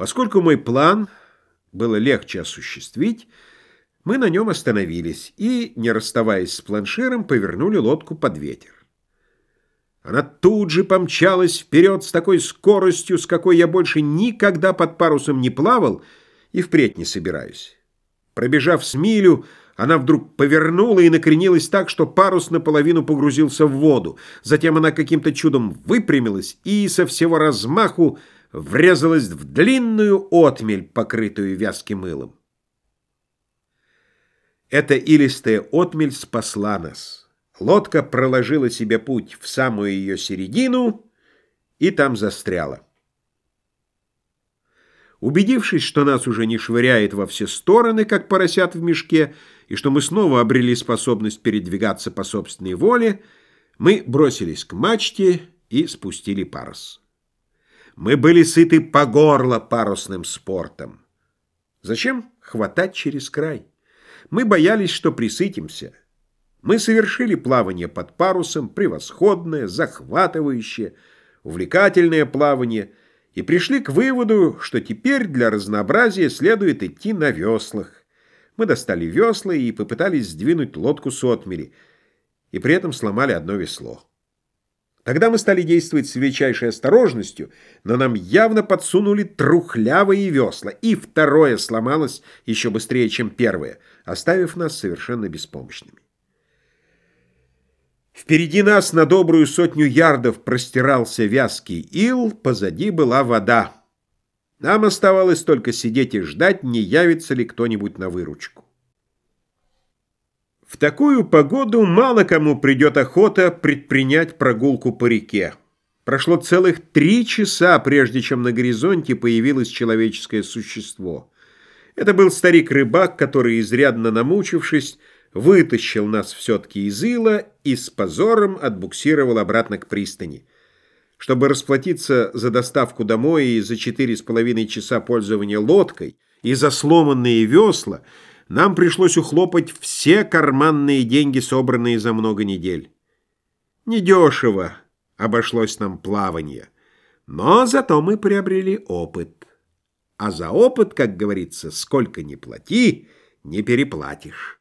Поскольку мой план было легче осуществить, мы на нем остановились и, не расставаясь с планширом, повернули лодку под ветер. Она тут же помчалась вперед с такой скоростью, с какой я больше никогда под парусом не плавал и впредь не собираюсь. Пробежав с милю, она вдруг повернула и накренилась так, что парус наполовину погрузился в воду. Затем она каким-то чудом выпрямилась и со всего размаху врезалась в длинную отмель, покрытую вязким мылом. Эта илистая отмель спасла нас. Лодка проложила себе путь в самую ее середину и там застряла. Убедившись, что нас уже не швыряет во все стороны, как поросят в мешке, и что мы снова обрели способность передвигаться по собственной воле, мы бросились к мачте и спустили парус. Мы были сыты по горло парусным спортом. Зачем хватать через край? Мы боялись, что присытимся. Мы совершили плавание под парусом, превосходное, захватывающее, увлекательное плавание, и пришли к выводу, что теперь для разнообразия следует идти на веслах. Мы достали весла и попытались сдвинуть лодку с отмели, и при этом сломали одно весло. Тогда мы стали действовать с величайшей осторожностью, но нам явно подсунули трухлявые весла, и второе сломалось еще быстрее, чем первое, оставив нас совершенно беспомощными. Впереди нас на добрую сотню ярдов простирался вязкий ил, позади была вода. Нам оставалось только сидеть и ждать, не явится ли кто-нибудь на выручку. В такую погоду мало кому придет охота предпринять прогулку по реке. Прошло целых три часа, прежде чем на горизонте появилось человеческое существо. Это был старик-рыбак, который, изрядно намучившись, вытащил нас все-таки из ила и с позором отбуксировал обратно к пристани. Чтобы расплатиться за доставку домой и за четыре с половиной часа пользования лодкой и за сломанные весла, нам пришлось ухлопать все карманные деньги, собранные за много недель. Недешево обошлось нам плавание, но зато мы приобрели опыт. А за опыт, как говорится, сколько ни плати, не переплатишь.